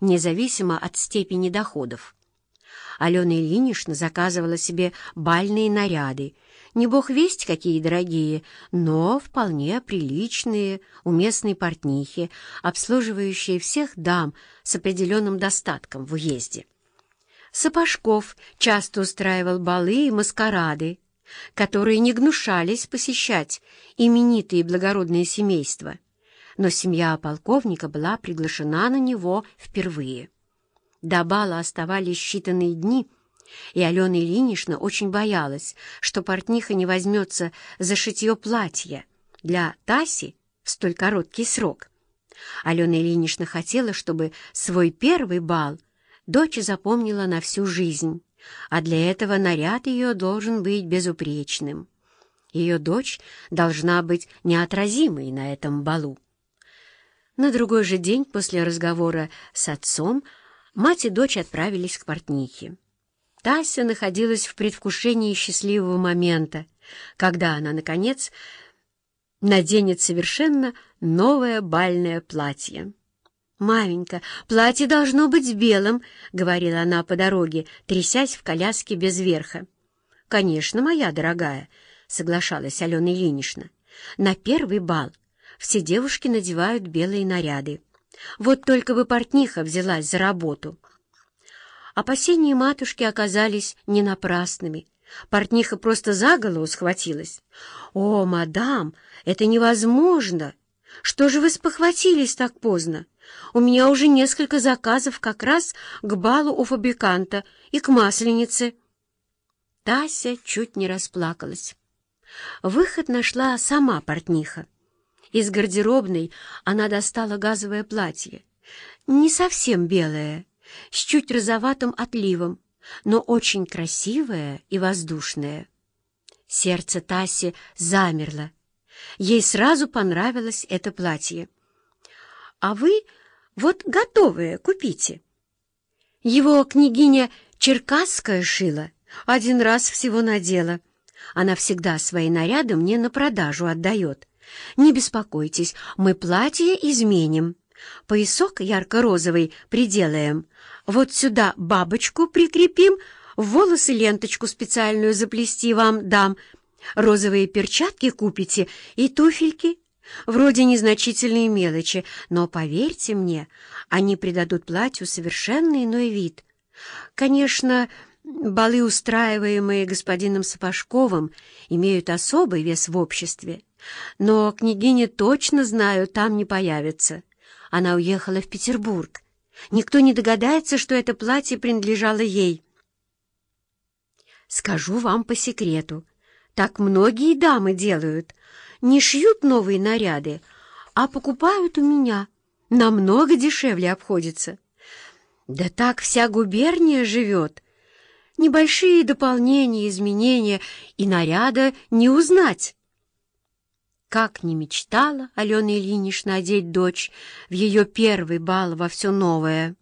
независимо от степени доходов. Алена Ильинична заказывала себе бальные наряды, не бог весть какие дорогие, но вполне приличные у местной портнихи, обслуживающие всех дам с определенным достатком в уезде. Сапожков часто устраивал балы и маскарады, которые не гнушались посещать именитые благородные семейства, но семья полковника была приглашена на него впервые. До бала оставались считанные дни, и Алена Ильинична очень боялась, что портниха не возьмется за шитье платья для Таси в столь короткий срок. Алена Ильинична хотела, чтобы свой первый бал дочь запомнила на всю жизнь, а для этого наряд ее должен быть безупречным. Ее дочь должна быть неотразимой на этом балу. На другой же день после разговора с отцом мать и дочь отправились к портнихе. Тася находилась в предвкушении счастливого момента, когда она, наконец, наденет совершенно новое бальное платье. «Маменька, платье должно быть белым», — говорила она по дороге, трясясь в коляске без верха. «Конечно, моя дорогая», — соглашалась Алена Ильинична. «На первый бал все девушки надевают белые наряды. Вот только бы портниха взялась за работу». Опасения матушки оказались не напрасными. Портниха просто за голову схватилась. «О, мадам, это невозможно! Что же вы спохватились так поздно? У меня уже несколько заказов как раз к балу у фабриканта и к масленице». Тася чуть не расплакалась. Выход нашла сама портниха. Из гардеробной она достала газовое платье. Не совсем белое, с чуть розоватым отливом, но очень красивая и воздушная. Сердце Таси замерло. Ей сразу понравилось это платье. «А вы вот готовое купите». Его княгиня Черкасская шила, один раз всего надела. Она всегда свои наряды мне на продажу отдает. Не беспокойтесь, мы платье изменим. Поясок ярко-розовый приделаем. Вот сюда бабочку прикрепим, волосы ленточку специальную заплести вам дам. Розовые перчатки купите и туфельки. Вроде незначительные мелочи, но, поверьте мне, они придадут платью совершенно иной вид. Конечно, балы, устраиваемые господином Сапожковым, имеют особый вес в обществе, но княгиня точно знаю, там не появится. Она уехала в Петербург. Никто не догадается, что это платье принадлежало ей. Скажу вам по секрету, так многие дамы делают. Не шьют новые наряды, а покупают у меня. Намного дешевле обходится. Да так вся губерния живет. Небольшие дополнения, изменения, и наряда не узнать. Как не мечтала Алена Ильинична одеть дочь в ее первый бал во все новое.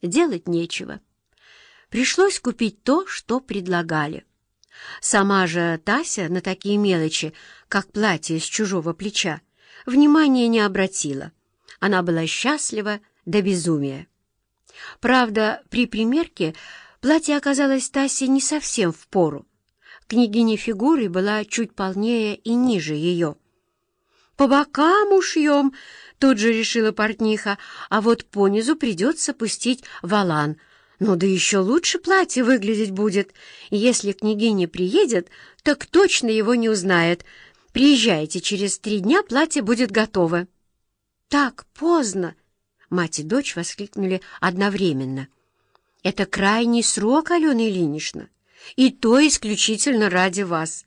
Делать нечего. Пришлось купить то, что предлагали. Сама же Тася на такие мелочи, как платье с чужого плеча, внимания не обратила. Она была счастлива до безумия. Правда, при примерке платье оказалось Тасе не совсем в пору. Княгиня фигуры была чуть полнее и ниже ее — «По бокам ушьем», — тут же решила портниха, «а вот понизу придется пустить валан. Ну да еще лучше платье выглядеть будет. Если княгиня приедет, так точно его не узнает. Приезжайте, через три дня платье будет готово». «Так поздно!» — мать и дочь воскликнули одновременно. «Это крайний срок, Алена Ильинична, и то исключительно ради вас».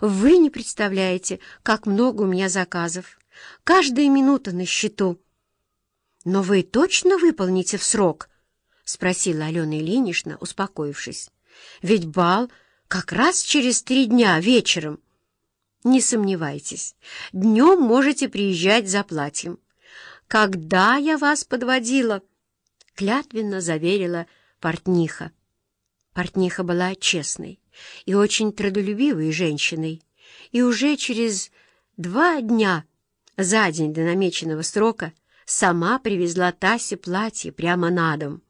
Вы не представляете, как много у меня заказов. Каждая минута на счету. Но вы точно выполните в срок? — спросила Алена Ильинична, успокоившись. Ведь бал как раз через три дня вечером. Не сомневайтесь, днем можете приезжать за платьем. Когда я вас подводила? Клятвенно заверила портниха. Портниха была честной и очень трудолюбивой женщиной, и уже через два дня, за день до намеченного срока, сама привезла Тасе платье прямо на дом.